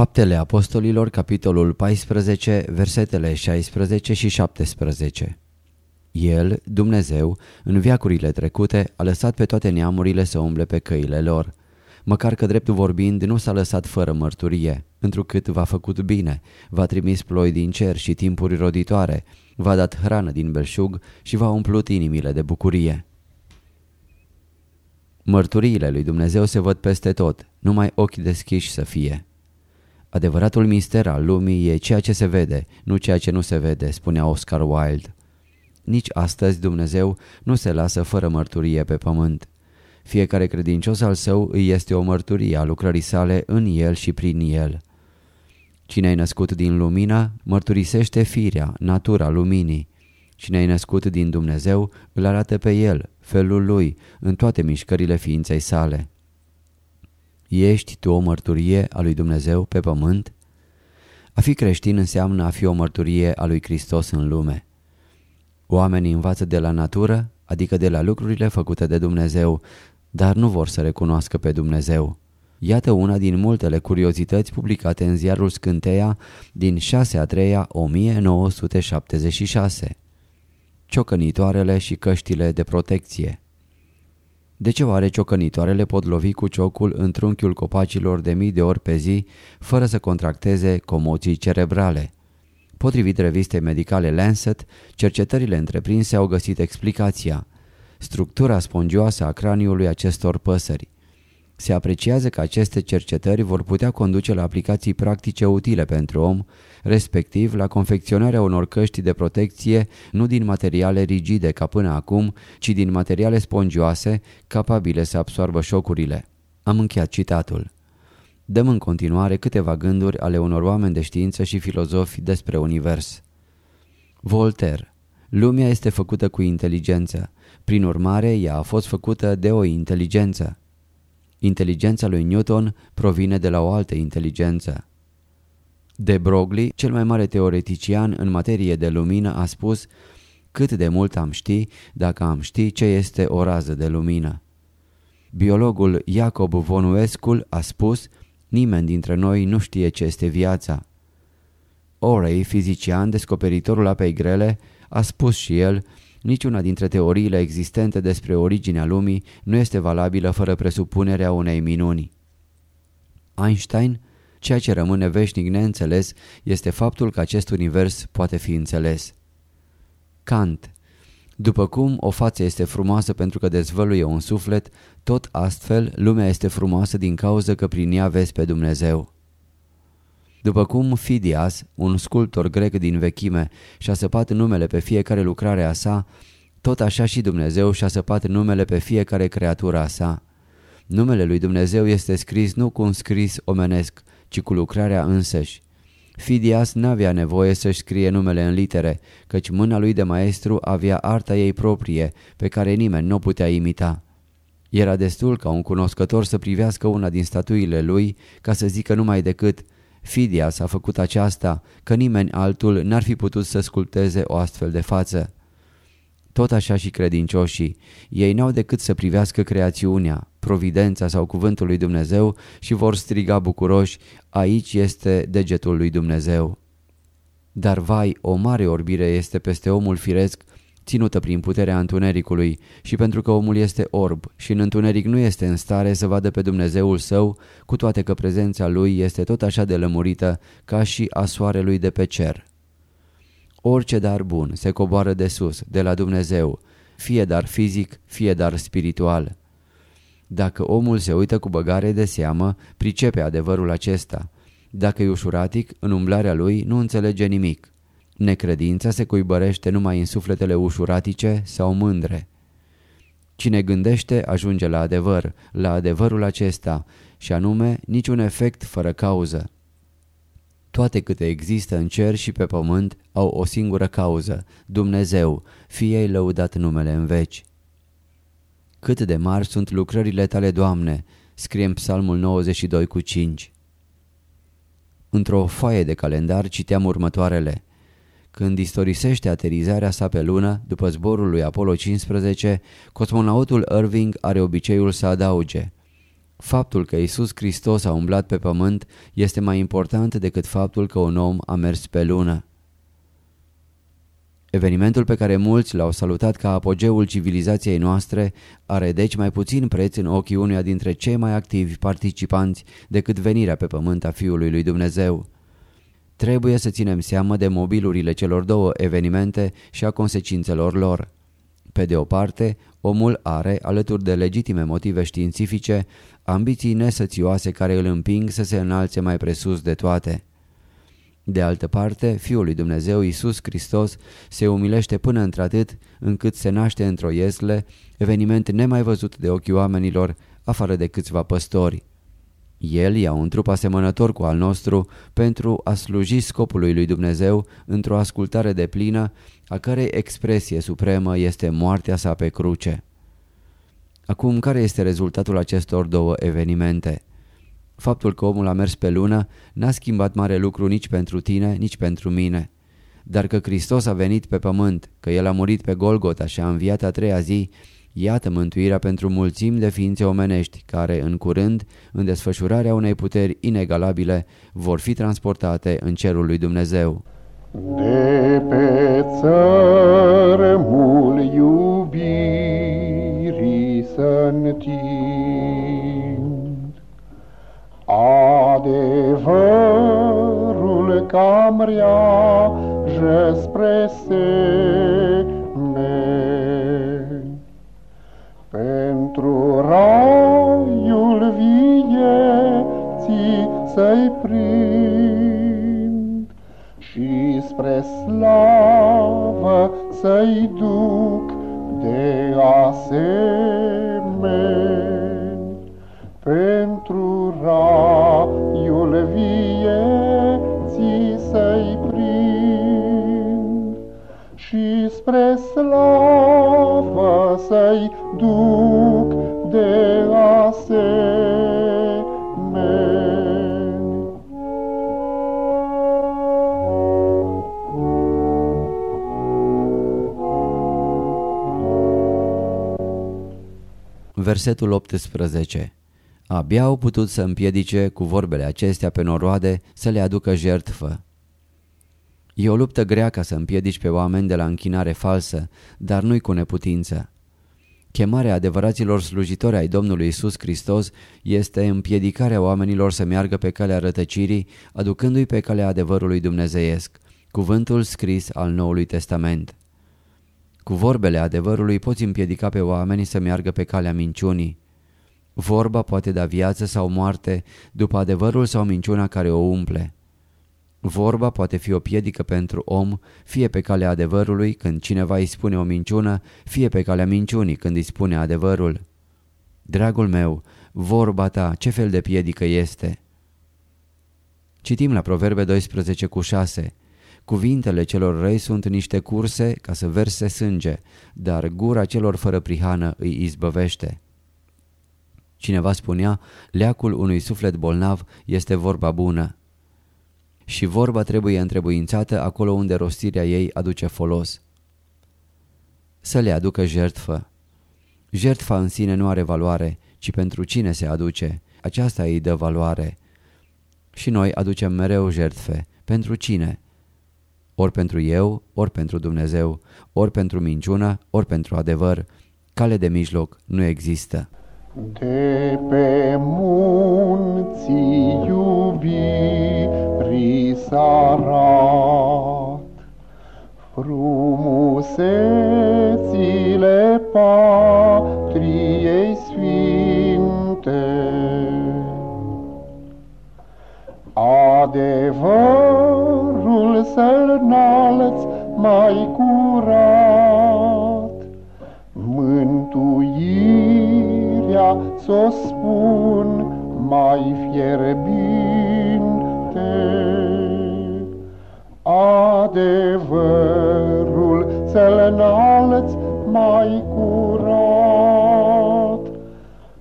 Faptele Apostolilor, capitolul 14, versetele 16 și 17 El, Dumnezeu, în viacurile trecute, a lăsat pe toate neamurile să umble pe căile lor. Măcar că dreptul vorbind nu s-a lăsat fără mărturie, întrucât v-a făcut bine, v-a trimis ploi din cer și timpuri roditoare, v-a dat hrană din belșug și v-a umplut inimile de bucurie. Mărturiile lui Dumnezeu se văd peste tot, numai ochi deschiși să fie. Adevăratul mister al lumii e ceea ce se vede, nu ceea ce nu se vede, spunea Oscar Wilde. Nici astăzi Dumnezeu nu se lasă fără mărturie pe pământ. Fiecare credincios al său îi este o mărturie a lucrării sale în el și prin el. Cine ai născut din lumină, mărturisește firea, natura luminii. Cine ai născut din Dumnezeu, îl arată pe el, felul lui, în toate mișcările ființei sale. Ești tu o mărturie a lui Dumnezeu pe pământ? A fi creștin înseamnă a fi o mărturie a lui Hristos în lume. Oamenii învață de la natură, adică de la lucrurile făcute de Dumnezeu, dar nu vor să recunoască pe Dumnezeu. Iată una din multele curiozități publicate în ziarul Scânteia din 6 a 3 -a 1976. Ciocănitoarele și căștile de protecție De ce oare ciocănitoarele pot lovi cu ciocul în trunchiul copacilor de mii de ori pe zi fără să contracteze comoții cerebrale? Potrivit revistei medicale Lancet, cercetările întreprinse au găsit explicația. Structura spongioasă a craniului acestor păsări. Se apreciază că aceste cercetări vor putea conduce la aplicații practice utile pentru om, respectiv la confecționarea unor căști de protecție nu din materiale rigide ca până acum, ci din materiale spongioase capabile să absoarbă șocurile. Am încheiat citatul. Dăm în continuare câteva gânduri ale unor oameni de știință și filozofi despre univers. Voltaire Lumea este făcută cu inteligență. Prin urmare, ea a fost făcută de o inteligență. Inteligența lui Newton provine de la o altă inteligență. De Broglie, cel mai mare teoretician în materie de lumină, a spus cât de mult am ști dacă am ști ce este o rază de lumină. Biologul Iacob Vonuescul a spus nimeni dintre noi nu știe ce este viața. Orey, fizician, descoperitorul apei grele, a spus și el Niciuna dintre teoriile existente despre originea lumii nu este valabilă fără presupunerea unei minuni. Einstein, ceea ce rămâne veșnic neînțeles este faptul că acest univers poate fi înțeles. Kant după cum o față este frumoasă pentru că dezvăluie un suflet, tot astfel lumea este frumoasă din cauza că prin ea vezi pe Dumnezeu. După cum Fidias, un sculptor grec din vechime, și-a săpat numele pe fiecare lucrare a sa, tot așa și Dumnezeu și-a săpat numele pe fiecare creatură a sa. Numele lui Dumnezeu este scris nu cu un scris omenesc, ci cu lucrarea însăși. Fidias n-avea nevoie să-și scrie numele în litere, căci mâna lui de maestru avea arta ei proprie, pe care nimeni nu putea imita. Era destul ca un cunoscător să privească una din statuile lui ca să zică numai decât Fidias a făcut aceasta, că nimeni altul n-ar fi putut să sculpteze o astfel de față. Tot așa și credincioșii, ei n-au decât să privească creațiunea, providența sau cuvântul lui Dumnezeu și vor striga bucuroși, aici este degetul lui Dumnezeu. Dar vai, o mare orbire este peste omul firesc, ținută prin puterea întunericului și pentru că omul este orb și în întuneric nu este în stare să vadă pe Dumnezeul său, cu toate că prezența lui este tot așa de lămurită ca și a soarelui de pe cer. Orice dar bun se coboară de sus, de la Dumnezeu, fie dar fizic, fie dar spiritual. Dacă omul se uită cu băgare de seamă, pricepe adevărul acesta. Dacă e ușuratic, în umblarea lui nu înțelege nimic. Necredința se cuibărește numai în sufletele ușuratice sau mândre. Cine gândește ajunge la adevăr, la adevărul acesta, și anume niciun efect fără cauză. Toate câte există în cer și pe pământ au o singură cauză, Dumnezeu, fie-i lăudat numele în veci. Cât de mari sunt lucrările tale, Doamne, scrie în psalmul 92 cu 5. Într-o foaie de calendar citeam următoarele. Când istorisește aterizarea sa pe lună, după zborul lui Apollo 15, cosmonautul Irving are obiceiul să adauge. Faptul că Isus Hristos a umblat pe pământ este mai important decât faptul că un om a mers pe lună. Evenimentul pe care mulți l-au salutat ca apogeul civilizației noastre are deci mai puțin preț în ochii unuia dintre cei mai activi participanți decât venirea pe pământ a Fiului lui Dumnezeu. Trebuie să ținem seama de mobilurile celor două evenimente și a consecințelor lor. Pe de o parte, omul are, alături de legitime motive științifice, ambiții nesățioase care îl împing să se înalțe mai presus de toate. De altă parte, Fiul lui Dumnezeu, Iisus Hristos, se umilește până într-atât încât se naște într-o iesle, eveniment nemai văzut de ochii oamenilor, afară de câțiva păstori. El ia un trup asemănător cu al nostru pentru a sluji scopului lui Dumnezeu într-o ascultare de plină, a cărei expresie supremă este moartea sa pe cruce. Acum, care este rezultatul acestor două evenimente? Faptul că omul a mers pe lună n-a schimbat mare lucru nici pentru tine, nici pentru mine. Dar că Hristos a venit pe pământ, că El a murit pe Golgota și a înviat a treia zi, iată mântuirea pentru mulțimi de ființe omenești care, în curând, în desfășurarea unei puteri inegalabile, vor fi transportate în cerul lui Dumnezeu. De pe țărmul iubirii să Adevărul cam reajă spre seme. Pentru raiul vieții să-i prind și spre slavă să-i duc de asemenea. Pentru raiul vieții să-i duc de asemenea. Versetul 18 Abia au putut să împiedice cu vorbele acestea pe noroade să le aducă jertfă. E o luptă grea ca să împiedici pe oameni de la închinare falsă, dar nu-i cu neputință. Chemarea adevăraților slujitori ai Domnului Isus Hristos este împiedicarea oamenilor să meargă pe calea rătăcirii, aducându-i pe calea adevărului dumnezeiesc, cuvântul scris al Noului Testament. Cu vorbele adevărului poți împiedica pe oameni să meargă pe calea minciunii. Vorba poate da viață sau moarte după adevărul sau minciuna care o umple. Vorba poate fi o piedică pentru om, fie pe calea adevărului când cineva îi spune o minciună, fie pe calea minciunii când îi spune adevărul. Dragul meu, vorba ta ce fel de piedică este? Citim la Proverbe 12 cu 6. Cuvintele celor răi sunt niște curse ca să verse sânge, dar gura celor fără prihană îi izbăvește. Cineva spunea, leacul unui suflet bolnav este vorba bună. Și vorba trebuie întrebuințată acolo unde rostirea ei aduce folos. Să le aducă jertfă. Jertfa în sine nu are valoare, ci pentru cine se aduce, aceasta îi dă valoare. Și noi aducem mereu jertfe. Pentru cine? ori pentru eu, ori pentru Dumnezeu, ori pentru minciună, ori pentru adevăr. Cale de mijloc nu există. De pe munții iubirii sarat, frumusețile patriei sfinte. Adevărul să-l mai curat, mântuirea s-o spun mai fierbinte. Adevărul să-l mai curat,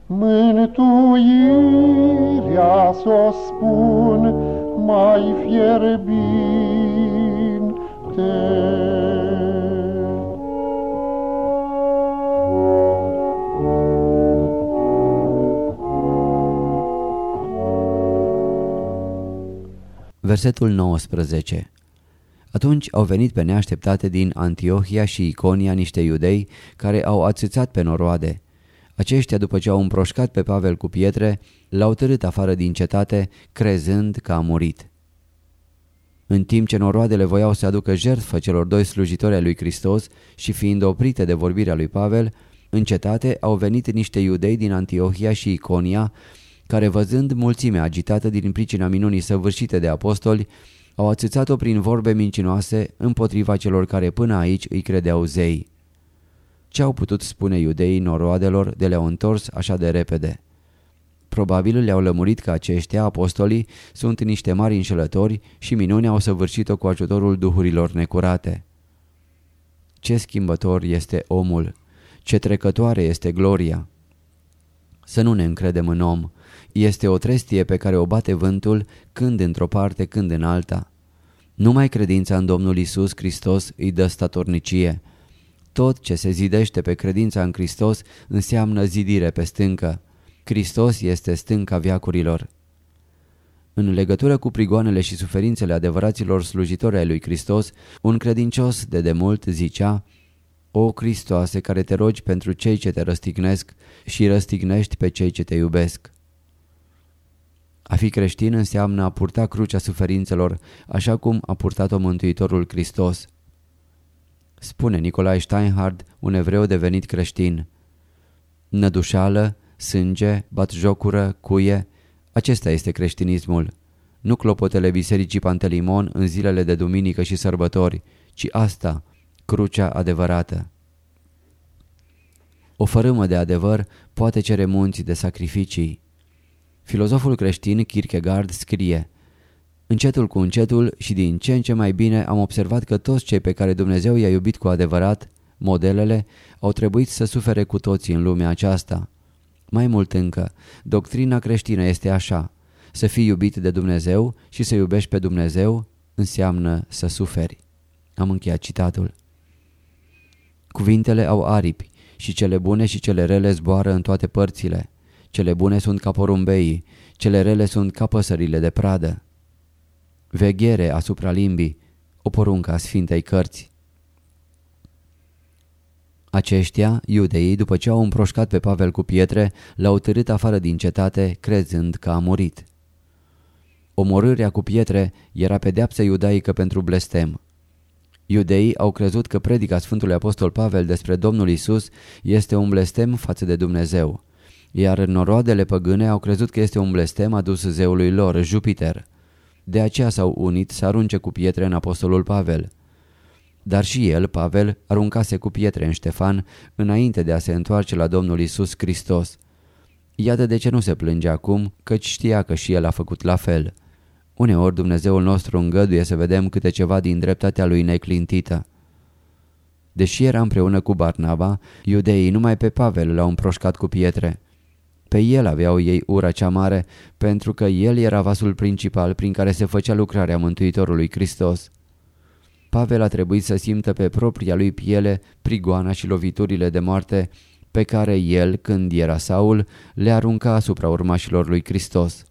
mântuirea s-o spun mai fierbinte. Versetul 19 Atunci au venit pe neașteptate din Antiohia și Iconia niște iudei care au ațățat pe noroade. Aceștia, după ce au împroșcat pe Pavel cu pietre, l-au târât afară din cetate, crezând că a murit. În timp ce noroadele voiau să aducă jertfă celor doi slujitori ai lui Hristos și fiind oprite de vorbirea lui Pavel, în cetate au venit niște iudei din Antiohia și Iconia care văzând mulțimea agitată din pricina minunii săvârșite de apostoli, au ațățat-o prin vorbe mincinoase împotriva celor care până aici îi credeau zei. Ce au putut spune iudeii noroadelor de le-au întors așa de repede? Probabil le-au lămurit că aceștia, apostolii, sunt niște mari înșelători și minunea au săvârșit-o cu ajutorul duhurilor necurate. Ce schimbător este omul! Ce trecătoare este gloria! Să nu ne încredem în om, este o trestie pe care o bate vântul când într-o parte, când în alta. Numai credința în Domnul Isus Hristos îi dă statornicie. Tot ce se zidește pe credința în Hristos înseamnă zidire pe stâncă. Hristos este stânca viacurilor. În legătură cu prigoanele și suferințele adevăraților slujitori ai lui Hristos, un credincios de demult zicea O Hristoase care te rogi pentru cei ce te răstignesc și răstignești pe cei ce te iubesc. A fi creștin înseamnă a purta crucea suferințelor, așa cum a purtat-o Mântuitorul Hristos. Spune Nicolae Steinhard, un evreu devenit creștin. Nădușală, sânge, batjocură, cuie, acesta este creștinismul. Nu clopotele bisericii Pantelimon în zilele de duminică și sărbători, ci asta, crucea adevărată. O fărâmă de adevăr poate cere munți de sacrificii. Filozoful creștin Kierkegaard scrie Încetul cu încetul și din ce în ce mai bine am observat că toți cei pe care Dumnezeu i-a iubit cu adevărat, modelele, au trebuit să sufere cu toții în lumea aceasta. Mai mult încă, doctrina creștină este așa, să fii iubit de Dumnezeu și să iubești pe Dumnezeu înseamnă să suferi. Am încheiat citatul. Cuvintele au aripi și cele bune și cele rele zboară în toate părțile. Cele bune sunt ca porumbeii, cele rele sunt ca păsările de pradă. Veghere asupra limbii, o poruncă a Sfintei Cărți. Aceștia, iudeii, după ce au împroșcat pe Pavel cu pietre, l-au târât afară din cetate, crezând că a murit. Omorârea cu pietre era pedeapsă iudaică pentru blestem. Iudeii au crezut că predica Sfântului Apostol Pavel despre Domnul Isus este un blestem față de Dumnezeu iar noroadele păgâne au crezut că este un blestem adus zeului lor, Jupiter. De aceea s-au unit să arunce cu pietre în apostolul Pavel. Dar și el, Pavel, aruncase cu pietre în Ștefan înainte de a se întoarce la Domnul Isus Hristos. Iată de ce nu se plânge acum, căci știa că și el a făcut la fel. Uneori Dumnezeul nostru îngăduie să vedem câte ceva din dreptatea lui neclintită. Deși era împreună cu Barnaba, iudeii numai pe Pavel l-au împroșcat cu pietre. Pe el aveau ei ura cea mare, pentru că el era vasul principal prin care se făcea lucrarea Mântuitorului Hristos. Pavel a trebuit să simtă pe propria lui piele prigoana și loviturile de moarte pe care el, când era Saul, le arunca asupra urmașilor lui Hristos.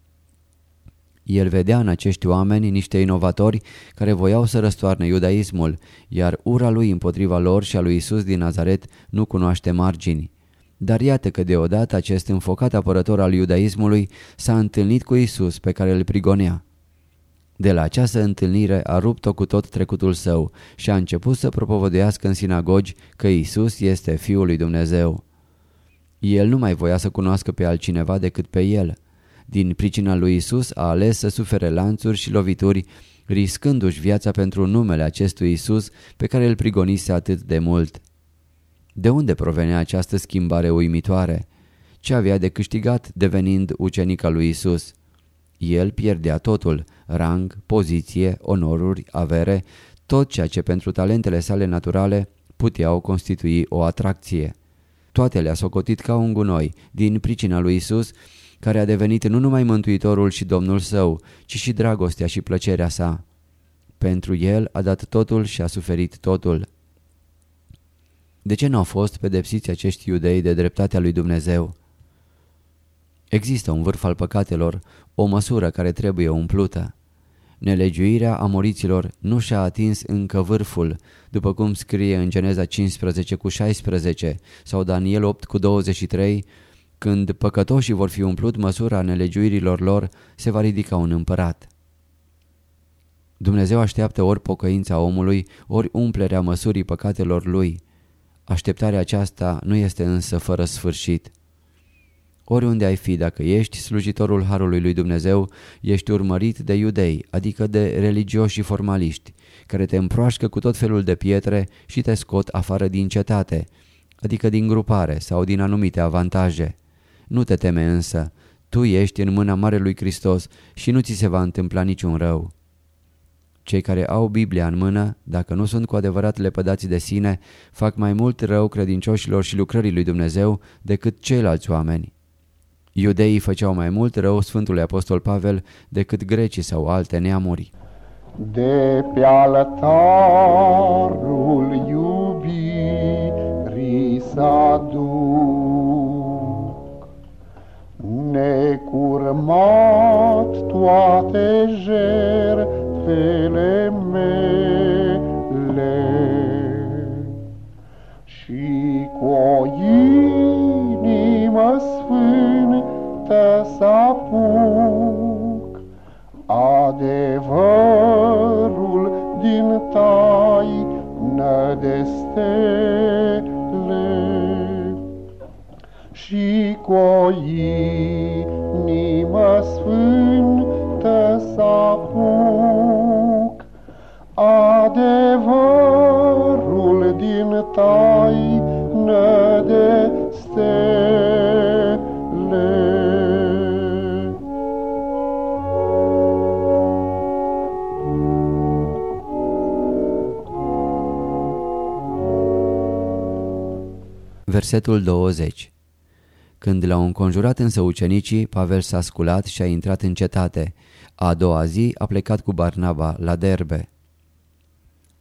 El vedea în acești oameni niște inovatori care voiau să răstoarne iudaismul, iar ura lui împotriva lor și a lui Isus din Nazaret nu cunoaște margini. Dar iată că deodată acest înfocat apărător al iudaismului s-a întâlnit cu Isus pe care îl prigonea. De la această întâlnire a rupt-o cu tot trecutul său și a început să propovăduiască în sinagogi că Isus este Fiul lui Dumnezeu. El nu mai voia să cunoască pe altcineva decât pe el. Din pricina lui Isus a ales să sufere lanțuri și lovituri, riscându-și viața pentru numele acestui Isus pe care îl prigonise atât de mult. De unde provenea această schimbare uimitoare? Ce avea de câștigat devenind ucenica lui Isus? El pierdea totul, rang, poziție, onoruri, avere, tot ceea ce pentru talentele sale naturale puteau constitui o atracție. Toate le-a socotit ca un gunoi, din pricina lui Isus, care a devenit nu numai mântuitorul și domnul său, ci și dragostea și plăcerea sa. Pentru el a dat totul și a suferit totul. De ce nu au fost pedepsiți acești iudei de dreptatea lui Dumnezeu? Există un vârf al păcatelor, o măsură care trebuie umplută. Nelegiuirea amoriților nu și-a atins încă vârful, după cum scrie în Geneza 15 cu 16 sau Daniel 8 cu 23, când păcătoșii vor fi umplut măsura nelegiuirilor lor, se va ridica un împărat. Dumnezeu așteaptă ori pocăința omului, ori umplerea măsurii păcatelor lui. Așteptarea aceasta nu este însă fără sfârșit. Oriunde ai fi, dacă ești slujitorul Harului lui Dumnezeu, ești urmărit de iudei, adică de religioși și formaliști, care te împroașcă cu tot felul de pietre și te scot afară din cetate, adică din grupare sau din anumite avantaje. Nu te teme însă, tu ești în mâna Marelui Hristos și nu ți se va întâmpla niciun rău. Cei care au Biblia în mână, dacă nu sunt cu adevărat lepădați de sine, fac mai mult rău credincioșilor și lucrării lui Dumnezeu decât ceilalți oameni. Iudeii făceau mai mult rău Sfântului Apostol Pavel decât grecii sau alte neamuri. De pe altarul iubirii s-a duc, necurmat toate jertfele mele. Și cu o inimă sfântă s-apuc adevărul din tai nădestele și cu o inimă sfântă s-apuc din tai nădestele. Versetul 20 Când l-au înconjurat însă ucenicii, Pavel s-a sculat și a intrat în cetate. A doua zi a plecat cu Barnaba la Derbe.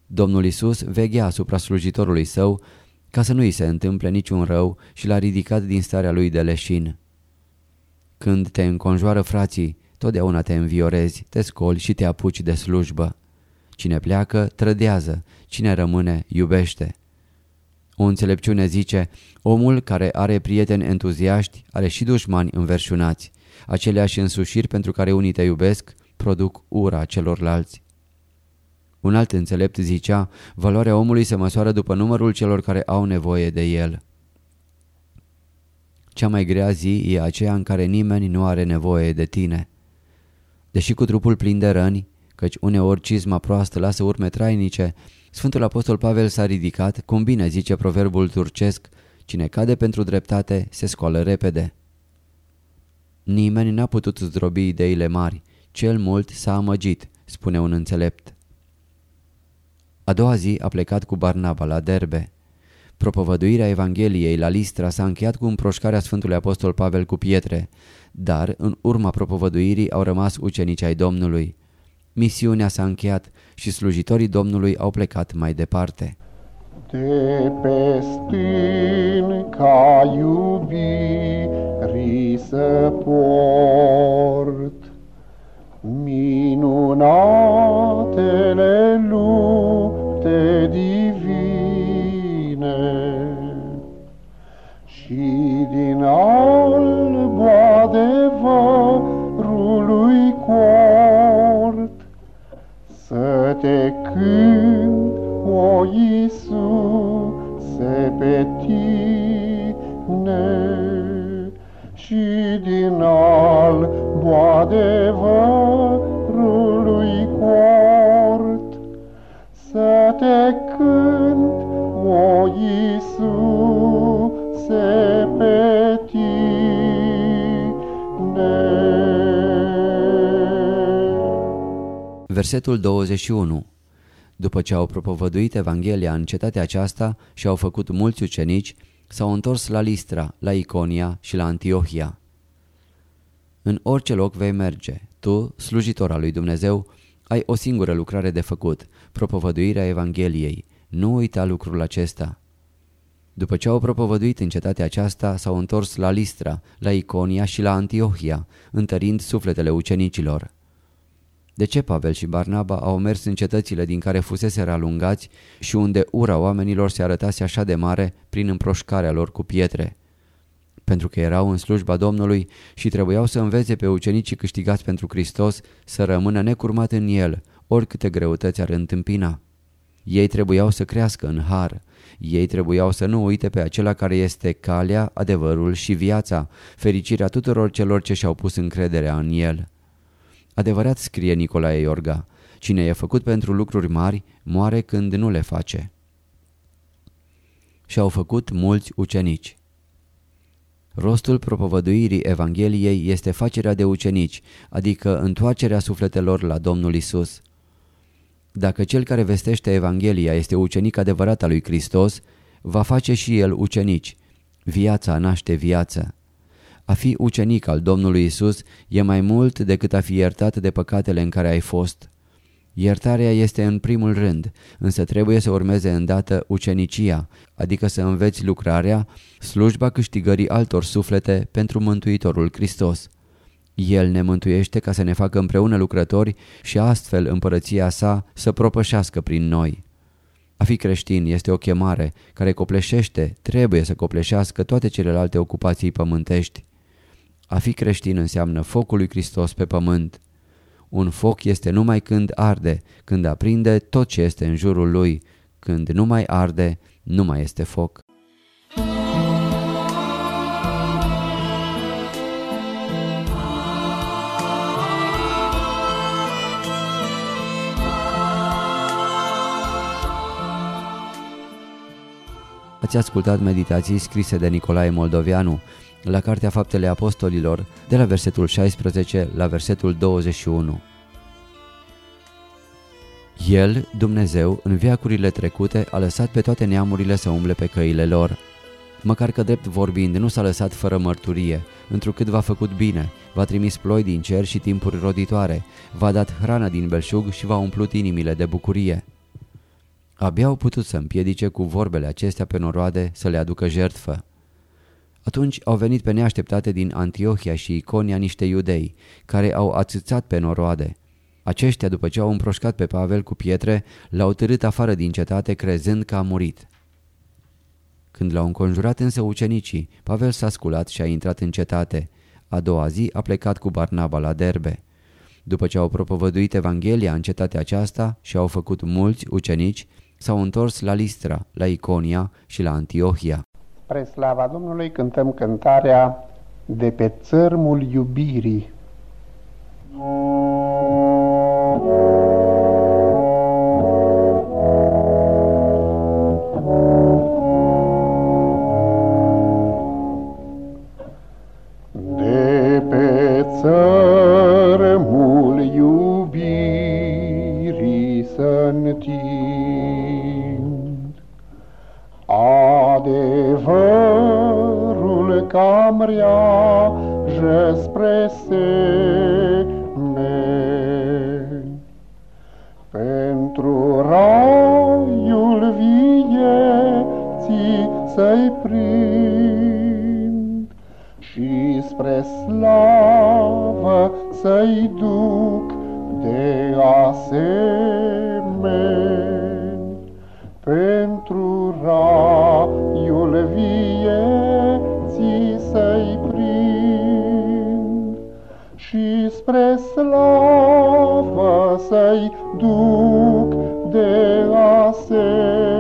Domnul Isus veghea asupra slujitorului său ca să nu îi se întâmple niciun rău și l-a ridicat din starea lui de leșin. Când te înconjoară frații, totdeauna te înviorezi, te scoli și te apuci de slujbă. Cine pleacă, trădează, cine rămâne, iubește. O înțelepciune zice, omul care are prieteni entuziaști are și dușmani înverșunați. Aceleași însușiri pentru care unii te iubesc produc ura celorlalți. Un alt înțelept zicea, valoarea omului se măsoară după numărul celor care au nevoie de el. Cea mai grea zi e aceea în care nimeni nu are nevoie de tine. Deși cu trupul plin de răni, căci uneori cizma proastă lasă urme trainice, Sfântul Apostol Pavel s-a ridicat, cum bine zice proverbul turcesc, cine cade pentru dreptate se scoală repede. Nimeni n-a putut zdrobi ideile mari, cel mult s-a amăgit, spune un înțelept. A doua zi a plecat cu Barnaba la Derbe. Propovăduirea Evangheliei la Listra s-a încheiat cu împroșcarea Sfântului Apostol Pavel cu pietre, dar în urma propovăduirii au rămas ucenici ai Domnului. Misiunea s-a încheiat și slujitorii Domnului au plecat mai departe. De pe stânca iubirii să port minunatele lui. Din alba alb adevărului cort, Să te cânt, o Iisuse, pe tine, Și din alba alb adevărului cort, Să te cânt, o Iisuse, Versetul 21 După ce au propovăduit Evanghelia în cetatea aceasta și au făcut mulți ucenici, s-au întors la Listra, la Iconia și la Antiohia. În orice loc vei merge, tu, slujitor al lui Dumnezeu, ai o singură lucrare de făcut, propovăduirea Evangheliei. Nu uita lucrul acesta. După ce au propovăduit în cetatea aceasta, s-au întors la Listra, la Iconia și la Antiohia, întărind sufletele ucenicilor. De ce Pavel și Barnaba au mers în cetățile din care fusese alungați și unde ura oamenilor se arătase așa de mare prin împroșcarea lor cu pietre? Pentru că erau în slujba Domnului și trebuiau să învețe pe ucenicii câștigați pentru Hristos să rămână necurmat în el, oricâte greutăți ar întâmpina. Ei trebuiau să crească în har. Ei trebuiau să nu uite pe acela care este calea, adevărul și viața, fericirea tuturor celor ce și-au pus încrederea în el. Adevărat scrie Nicolae Iorga, cine e făcut pentru lucruri mari, moare când nu le face. Și-au făcut mulți ucenici. Rostul propovăduirii Evangheliei este facerea de ucenici, adică întoarcerea sufletelor la Domnul Isus. Dacă cel care vestește Evanghelia este ucenic adevărat al lui Hristos, va face și el ucenici. Viața naște viață. A fi ucenic al Domnului Isus e mai mult decât a fi iertat de păcatele în care ai fost. Iertarea este în primul rând, însă trebuie să urmeze îndată ucenicia, adică să înveți lucrarea, slujba câștigării altor suflete pentru Mântuitorul Hristos. El ne mântuiește ca să ne facă împreună lucrători și astfel împărăția sa să propășească prin noi. A fi creștin este o chemare care copleșește, trebuie să copleșească toate celelalte ocupații pământești. A fi creștin înseamnă focul lui Hristos pe pământ. Un foc este numai când arde, când aprinde tot ce este în jurul lui. Când nu mai arde, nu mai este foc. Ați ascultat meditații scrise de Nicolae Moldovianu la Cartea Faptele Apostolilor, de la versetul 16 la versetul 21. El, Dumnezeu, în viacurile trecute, a lăsat pe toate neamurile să umble pe căile lor. Măcar că drept vorbind nu s-a lăsat fără mărturie, întrucât v-a făcut bine, v-a trimis ploi din cer și timpuri roditoare, v-a dat hrană din belșug și v-a umplut inimile de bucurie. Abia au putut să împiedice cu vorbele acestea pe noroade să le aducă jertfă. Atunci au venit pe neașteptate din Antiohia și Iconia niște iudei, care au ațățat pe noroade. Aceștia, după ce au împroșcat pe Pavel cu pietre, l-au târât afară din cetate crezând că a murit. Când l-au înconjurat însă ucenicii, Pavel s-a sculat și a intrat în cetate. A doua zi a plecat cu Barnaba la Derbe. După ce au propovăduit Evanghelia în cetatea aceasta și au făcut mulți ucenici, s-au întors la Listra, la Iconia și la Antiohia. Spre slava Domnului cântăm cântarea de pe țărmul iubirii. De raiul vieții să-i prind și spre slavă să-i duc de asemenea.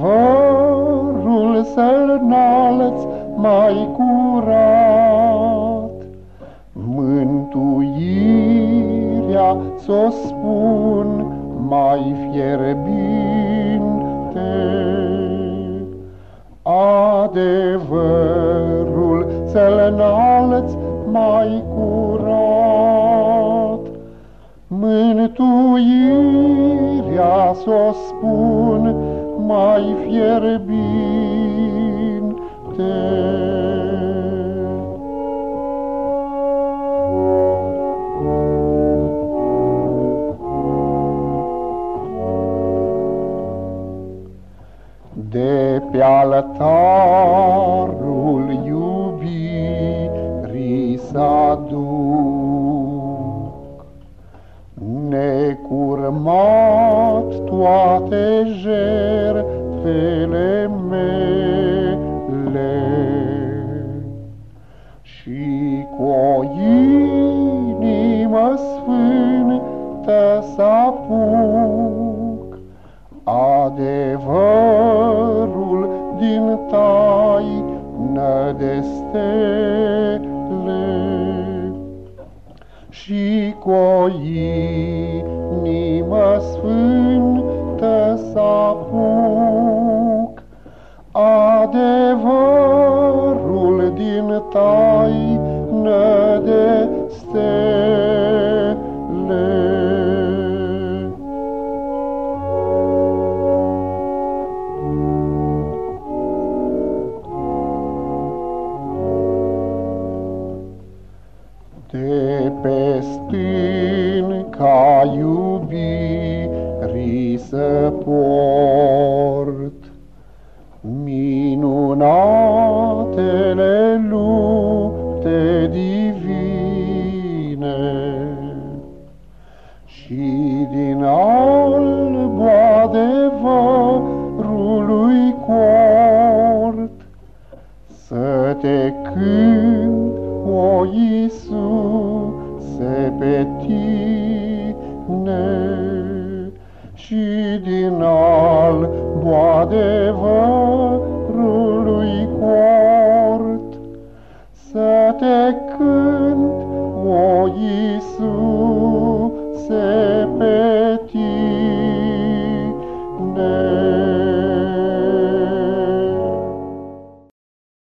Adevărul să-l mai curat, Mântuirea s-o spun mai fierbinte. Adevărul să-l mai curat, Mântuirea s-o spun mai fierbinte. de pe altarul iubirii s-aduc. Necurmat toate jertfele mele. Și cu o inimă sfântă s-apuc adevărul din tai nădestele și cu o inimă sfântă adevărul din tai nădestele. De pe stânca iubirii să port te cânt, o Iisuse, pe tine și din albul adevărului cort să te cânt, o Iisuse,